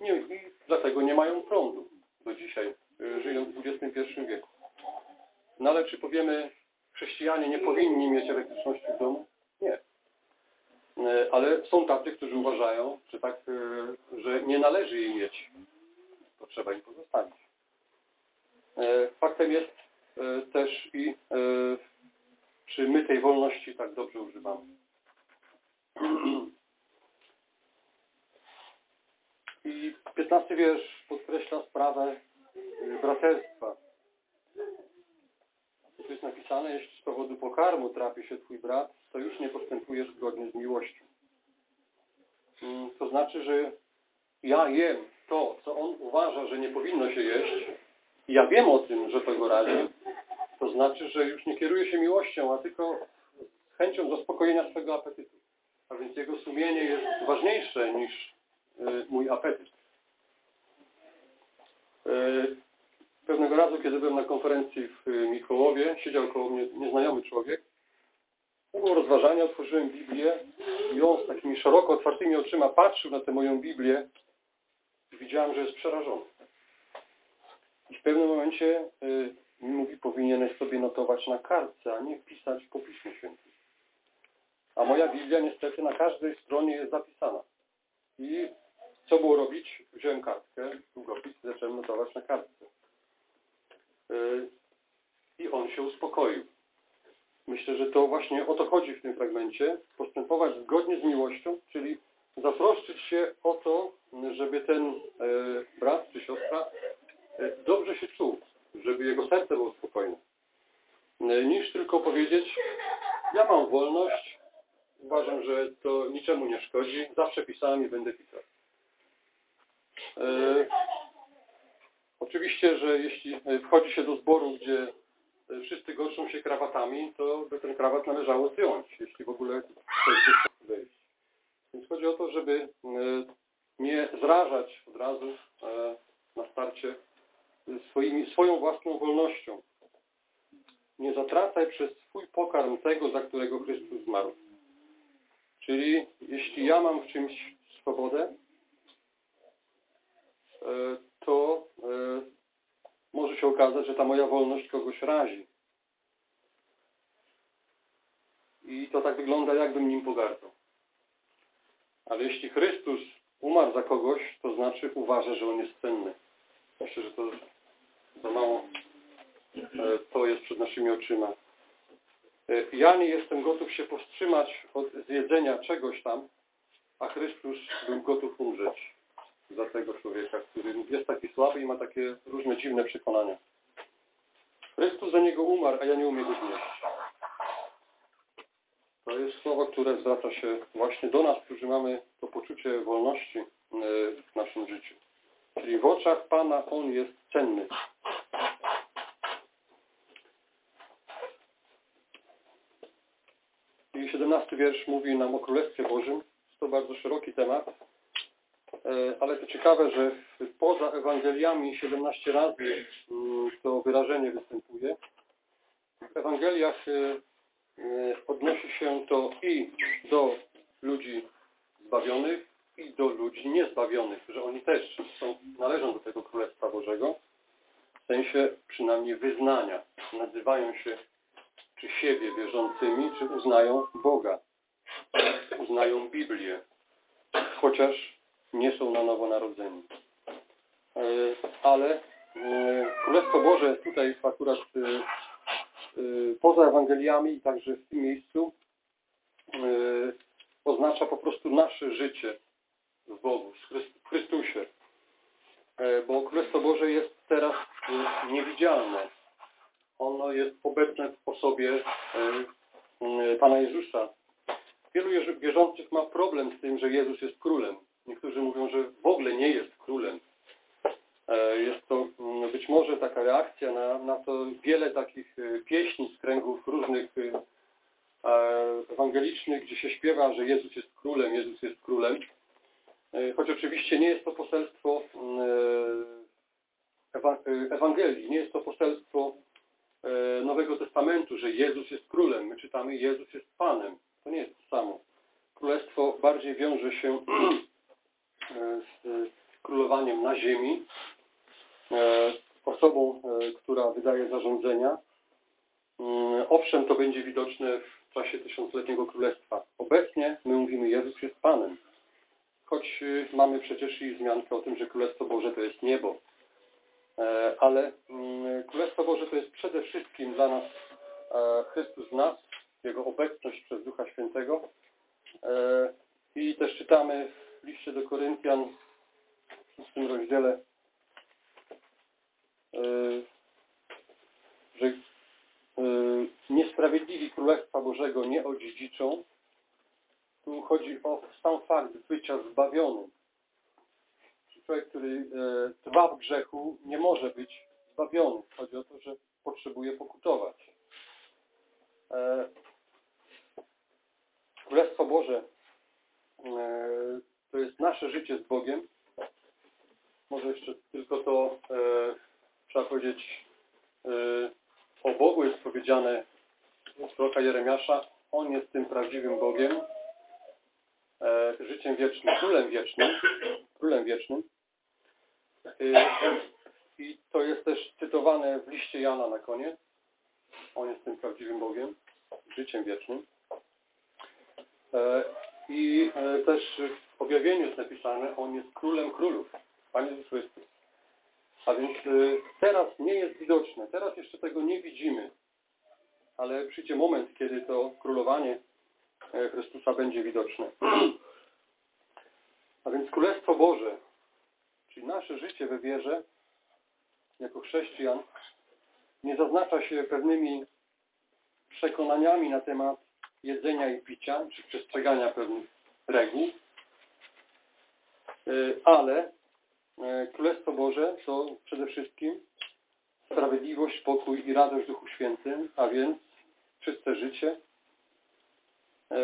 Nie, dlatego nie mają prądu do dzisiaj, e, żyją w XXI wieku. No ale czy powiemy, chrześcijanie nie powinni mieć elektryczności w domu? Nie. E, Ale są tacy, którzy uważają, że tak, że nie należy jej mieć. Trzeba im pozostawić. E, Faktem jest e, też i e, czy my tej wolności tak dobrze używamy. I 15 wiersz podkreśla sprawę braterstwa. Tu jest napisane, jeśli z powodu pokarmu trafi się Twój brat, to już nie postępujesz zgodnie z miłością. Mm, To znaczy, że ja jem to, co on uważa, że nie powinno się jeść, i ja wiem o tym, że to go razi, to znaczy, że już nie kieruje się miłością, a tylko chęcią zaspokojenia swego apetytu. A więc jego sumienie jest ważniejsze niż y, mój apetyt. Y, Pewnego razu, kiedy byłem na konferencji w y, Mikołowie, siedział koło mnie nieznajomy człowiek. Było rozważanie, otworzyłem Biblię i on z takimi szeroko otwartymi oczyma patrzył na tę moją Biblię i widziałem, że jest przerażony. I w pewnym momencie y, mi mówi, powinieneś sobie notować na kartce, a nie pisać po Piśmie Świętym. A moja Biblia niestety na każdej stronie jest zapisana. I co było robić? Wziąłem kartkę, długopis i zacząłem notować na kartce. Y, I on się uspokoił. Myślę, że to właśnie o to chodzi w tym fragmencie. Postępować zgodnie z miłością, czyli zatroszczyć się o to, żeby ten e, brat czy siostra e, dobrze się czuł, żeby jego serce było spokojne. E, Niż tylko powiedzieć, ja mam wolność, uważam, że to niczemu nie szkodzi, zawsze pisałem i będę pisał. E, Oczywiście, że jeśli wchodzi się do zboru, gdzie wszyscy goszczą się krawatami, to by ten krawat należało zdjąć, jeśli w ogóle. Więc chodzi o to, żeby e, nie zrażać od razu e, na starcie swoimi, swoją własną wolnością. Nie zatracaj przez swój pokarm tego, za którego Chrystus zmarł. Czyli jeśli ja mam w czymś swobodę, e, to może się okazać, że ta moja wolność kogoś razi. I to tak wygląda, jakbym nim pogardzał. Ale jeśli Chrystus umarł za kogoś, to znaczy uważa, że on jest cenny. Myślę, że to za mało e, to jest przed naszymi oczyma. E, Ja nie jestem gotów się powstrzymać od zjedzenia czegoś tam, a Chrystus był gotów umrzeć za tego człowieka, który jest taki słaby i ma takie różne dziwne przekonania. Chrystus za niego umarł, a ja nie umiem go znieść. To jest słowo, które zwraca się właśnie do nas, którzy mamy to poczucie wolności e, w naszym życiu. Czyli w oczach Pana On jest cenny. I 17 wiersz mówi nam o Królestwie Bożym. Jest to bardzo szeroki temat, E, ale to ciekawe, że poza Ewangeliami 17 razy mm, to wyrażenie występuje. W Ewangeliach e, się to i do ludzi zbawionych, i do ludzi niezbawionych, że oni też są, należą do tego Królestwa Bożego, w sensie przynajmniej wyznania. Nazywają się czy siebie wierzącymi, czy uznają Boga, uznają Biblię, chociaż nie są na nowo narodzeni. E, Ale e, Królestwo Boże jest tutaj akurat e, poza Ewangeliami i także w tym miejscu oznacza po prostu nasze życie w Bogu, w Chryst- w Chrystusie. E, Bo Królestwo Boże jest teraz e, niewidzialne. Ono jest obecne w osobie e, e, Pana Jezusa. Wielu wierzących ma problem z tym, że Jezus jest królem. Niektórzy mówią, że w ogóle nie jest królem. E, Jest to mm, być może taka reakcja na, na to wiele takich pieśni z kręgów różnych e, e, ewangelicznych, gdzie się śpiewa, że Jezus jest królem, Jezus jest królem. E, choć oczywiście nie jest to poselstwo e, Ewangelii, nie jest to poselstwo Nowego Testamentu, że Jezus jest królem. My czytamy Jezus jest Panem. To nie jest to samo. Królestwo bardziej wiąże się z królowaniem na ziemi, osobą, która wydaje zarządzenia, owszem, to będzie widoczne w czasie tysiącletniego królestwa. Obecnie my mówimy, Jezus jest Panem. Choć y, mamy przecież i wzmiankę o tym, że Królestwo Boże to jest niebo. E, ale mm, Królestwo Boże to jest przede wszystkim dla nas e, Chrystus w nas, Jego obecność przez Ducha Świętego. E, I też czytamy w liście do Koryntian w tym rozdziale, że Y, niesprawiedliwi Królestwa Odziedziczą. Tu chodzi o sam fakt bycia zbawionym. Człowiek, który trwa w grzechu, nie może być zbawiony. Chodzi o to, że potrzebuje pokutować. E, Królestwo Boże e, to jest nasze życie z Bogiem. Może jeszcze tylko to e, trzeba powiedzieć o Bogu jest powiedziane z proroka Jeremiasza, On jest tym prawdziwym Bogiem, e, życiem wiecznym, królem wiecznym, królem wiecznym. E, I to jest też cytowane w liście Jana na koniec. On jest tym prawdziwym Bogiem, życiem wiecznym. E, I też w objawieniu jest napisane, On jest królem królów. Panie Jezus Chrystus. A więc teraz nie jest widoczne, teraz jeszcze tego nie widzimy, ale przyjdzie moment, kiedy to królowanie e, Chrystusa będzie widoczne. A więc Królestwo Boże, czyli nasze życie we wierze, jako chrześcijan, nie zaznacza się pewnymi przekonaniami na temat jedzenia i picia, czy przestrzegania pewnych reguł, y, ale E, Królestwo Boże to przede wszystkim sprawiedliwość, pokój i radość w Duchu Świętym, a więc czyste życie, e,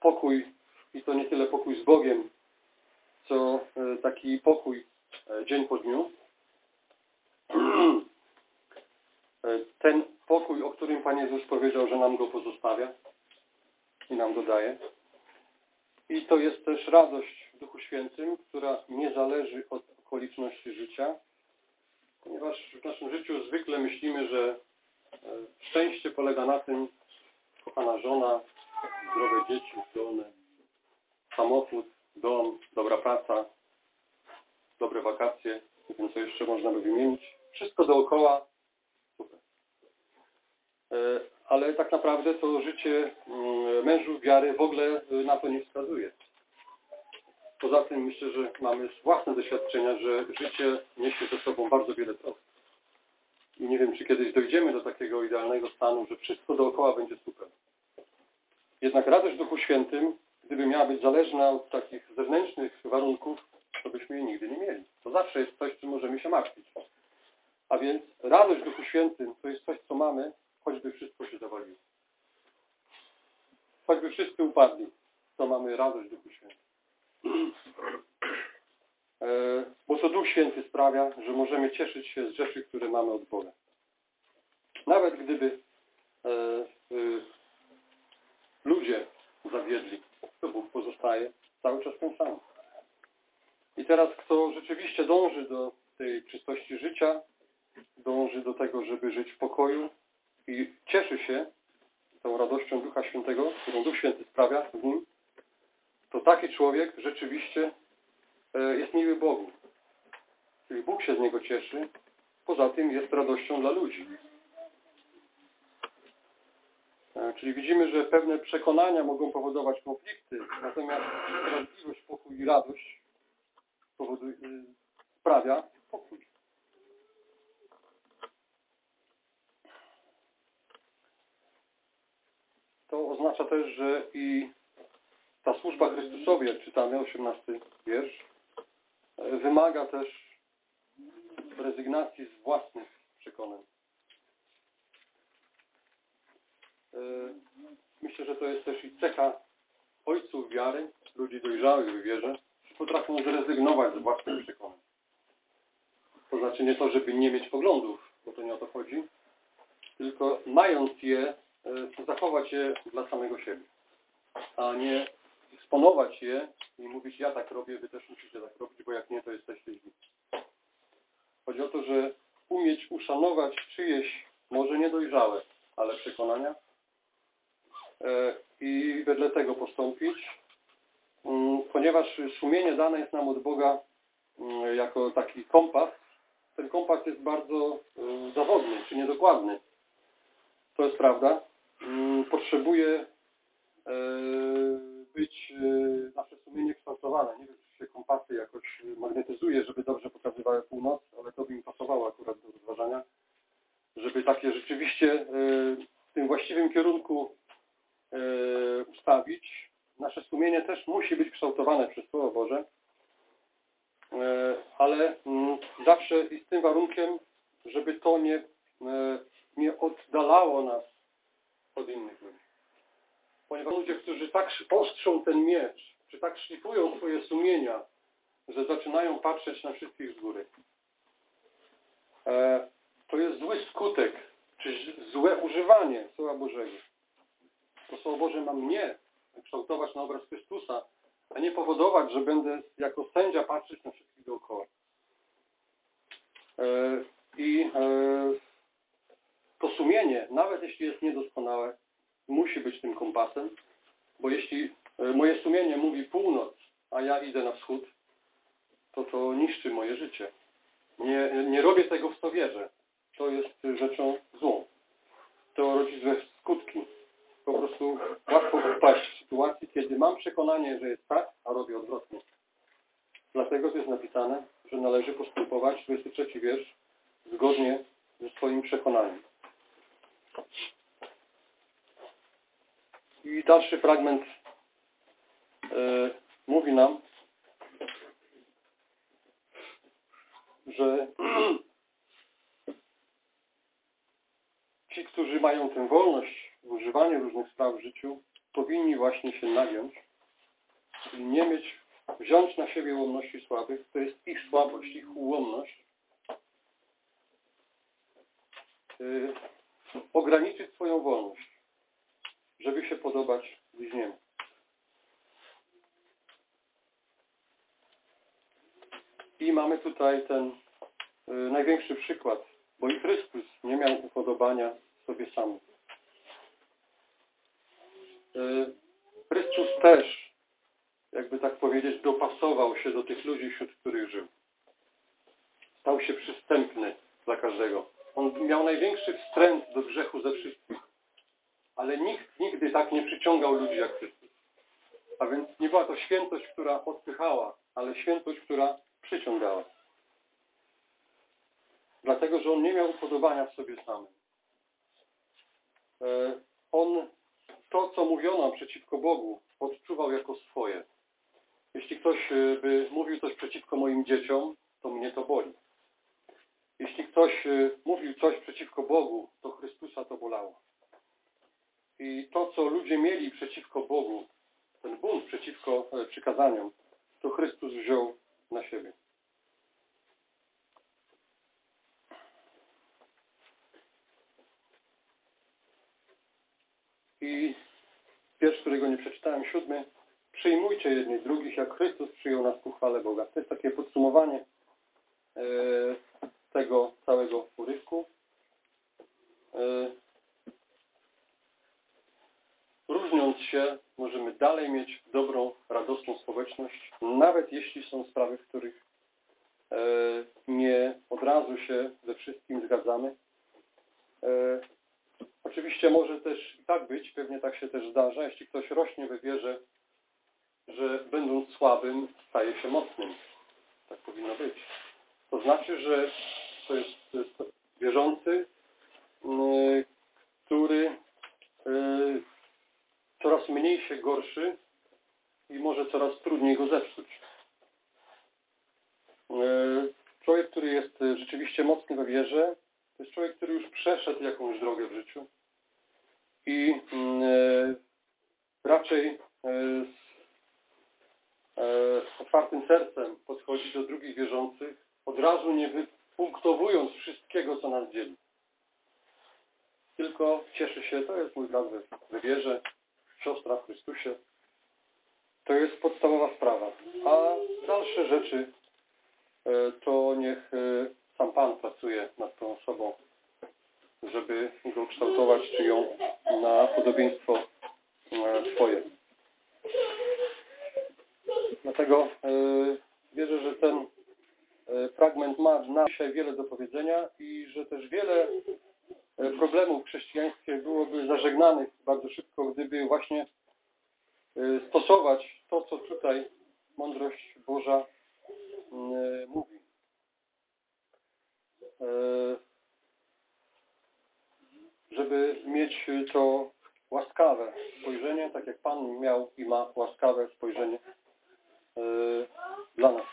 pokój i to nie tyle pokój z Bogiem, co e, taki pokój dzień po dniu. Ten pokój, o którym Pan Jezus powiedział, że nam go pozostawia i nam go daje. I to jest też radość w Duchu Świętym, która nie zależy od okoliczności życia, ponieważ w naszym życiu zwykle myślimy, że e, szczęście polega na tym, kochana żona, zdrowe dzieci, zdolne, samochód, dom, dobra praca, dobre wakacje, nie wiem co jeszcze można by wymienić. Wszystko dookoła, super. E, ale tak naprawdę to życie mm, mężów wiary w ogóle y, na to nie wskazuje. Poza tym myślę, że mamy własne doświadczenia, że życie niesie ze sobą bardzo wiele trosk. I nie wiem, czy kiedyś dojdziemy do takiego idealnego stanu, że wszystko dookoła będzie super. Jednak radość Duchu Świętym, gdyby miała być zależna od takich zewnętrznych warunków, to byśmy jej nigdy nie mieli. To zawsze jest coś, czym możemy się martwić. A więc radość Duchu Świętym to jest coś, co mamy, choćby wszystko się zawaliło. Choćby wszyscy upadli, to mamy radość Duchu Świętym. E, bo to Duch Święty sprawia, że możemy cieszyć się z rzeczy, które mamy od Boga. Nawet gdyby e, e, ludzie zawiedli, to Bóg pozostaje cały czas ten sam. I teraz kto rzeczywiście dąży do tej czystości życia, dąży do tego, żeby żyć w pokoju, i cieszy się tą radością Ducha Świętego, którą Duch Święty sprawia w nim, to taki człowiek rzeczywiście jest miły Bogu. Czyli Bóg się z niego cieszy, poza tym jest radością dla ludzi. E, czyli widzimy, że pewne przekonania mogą powodować konflikty, natomiast sprawiedliwość, pokój i radość powoduje, sprawia pokój. to oznacza też, że i ta służba Chrystusowi, jak czytamy, 18 wiersz, wymaga też rezygnacji z własnych przekonań. E, to jest też i cecha ojców wiary, ludzi dojrzałych w wierze, że potrafią zrezygnować z własnych przekonań. To znaczy nie to, żeby nie mieć poglądów, bo to nie o to chodzi, tylko mając je, e, zachować je dla samego siebie, a nie eksponować je i mówić, ja tak robię, wy też musicie tak robić, bo jak nie, to jesteście źli. Chodzi o to, że umieć uszanować czyjeś, może niedojrzałe, ale przekonania e, i wedle tego postąpić, mm, ponieważ sumienie dane jest nam od Boga mm, jako taki kompas. Ten kompas jest bardzo e, zawodny, czy niedokładny. To jest prawda. Mm, potrzebuje e, być nasze sumienie kształtowane. Nie wiem, czy się kompasy jakoś magnetyzuje, żeby dobrze pokazywały północ, ale to by mi pasowało akurat do rozważania, żeby takie rzeczywiście w tym właściwym kierunku ustawić. Nasze sumienie też musi być kształtowane przez Słowo Boże, ale zawsze i z tym warunkiem, żeby to nie, nie oddalało nas od innych ludzi. Ponieważ ludzie, którzy tak ostrzą ten miecz, czy tak szlifują swoje sumienia, że zaczynają patrzeć na wszystkich z góry. To jest zły skutek, czy złe używanie Słowa Bożego. To Słowo Boże ma mnie kształtować na obraz Chrystusa, a nie powodować, że będę jako sędzia patrzeć na wszystkich dookoła. I to sumienie, nawet jeśli jest niedoskonałe, musi być tym kompasem, bo jeśli moje sumienie mówi północ, a ja idę na wschód, to to niszczy moje życie. Nie, nie robię tego w co wierzę. To jest rzeczą złą. To rodzi złe skutki. Po prostu łatwo wpaść w sytuacji, kiedy mam przekonanie, że jest tak, a robię odwrotnie. Dlatego to jest napisane, że należy postępować, 23 wiersz, zgodnie ze swoim przekonaniem. I dalszy fragment e, mówi nam, że ci, którzy mają tę wolność w używaniu różnych spraw w życiu, powinni właśnie się nagiąć i nie mieć, wziąć na siebie ułomności słabych, to jest ich słabość, ich ułomność, yy, ograniczyć swoją wolność, żeby się podobać bliźniemu. I mamy tutaj ten yy, największy przykład, bo i Chrystus nie miał upodobania sobie samym. Chrystus też, jakby tak powiedzieć, dopasował się do tych ludzi, wśród których żył. Stał się przystępny dla każdego. On miał największy wstręt do grzechu ze wszystkich. Ale nikt nigdy tak nie przyciągał ludzi jak Chrystus. A więc nie była to świętość, która odpychała, ale świętość, która przyciągała. Dlatego, że on nie miał upodobania w sobie samym. E, on to, co mówiono przeciwko Bogu, odczuwał jako swoje. Jeśli ktoś e, by mówił coś przeciwko moim dzieciom, to mnie to boli. Jeśli ktoś e, mówił coś przeciwko Bogu, to Chrystusa to bolało. I to, co ludzie mieli przeciwko Bogu, ten bunt przeciwko przykazaniom, to Chrystus wziął na siebie. I wiersz, którego nie przeczytałem, siódmy. Przyjmujcie jednych drugich, jak Chrystus przyjął nas ku chwale Boga. To jest takie podsumowanie e, tego całego urywku. E, różniąc się, możemy dalej mieć dobrą, radosną społeczność, nawet jeśli są sprawy, w których e, nie od razu się ze wszystkim zgadzamy. Oczywiście może też i tak być, pewnie tak się też zdarza, jeśli ktoś rośnie we wierze, że będąc słabym staje się mocnym. Tak powinno być. To znaczy, że to jest, to jest wierzący, yy, który coraz mniej się gorszy i może coraz trudniej go zepsuć. Yy, człowiek, który jest rzeczywiście mocny we wierze, to jest człowiek, który już przeszedł jakąś drogę w życiu i mm, e, raczej e, z, e, otwartym sercem podchodzi do drugich wierzących, od razu nie wypunktowując wszystkiego, co nas dzieli. Tylko cieszy się, to jest mój brat we wierze, siostra w Chrystusie. To jest podstawowa sprawa. A dalsze rzeczy e, to niech e, sam Pan pracuje nad tą osobą, żeby go kształtować, czy ją na podobieństwo e, swoje. Dlatego wierzę, że ten fragment ma nam dzisiaj wiele do powiedzenia i że też wiele problemów w chrześcijaństwie byłoby zażegnanych bardzo szybko, gdyby właśnie e, stosować to, co tutaj mądrość Boża e, mówi. E, Żeby mieć to łaskawe spojrzenie, tak jak Pan miał i ma łaskawe spojrzenie e, dla nas.